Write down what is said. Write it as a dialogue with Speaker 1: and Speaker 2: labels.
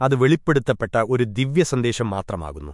Speaker 1: അത് വെളിപ്പെടുത്തപ്പെട്ട ഒരു ദിവ്യസന്ദേശം മാത്രമാകുന്നു.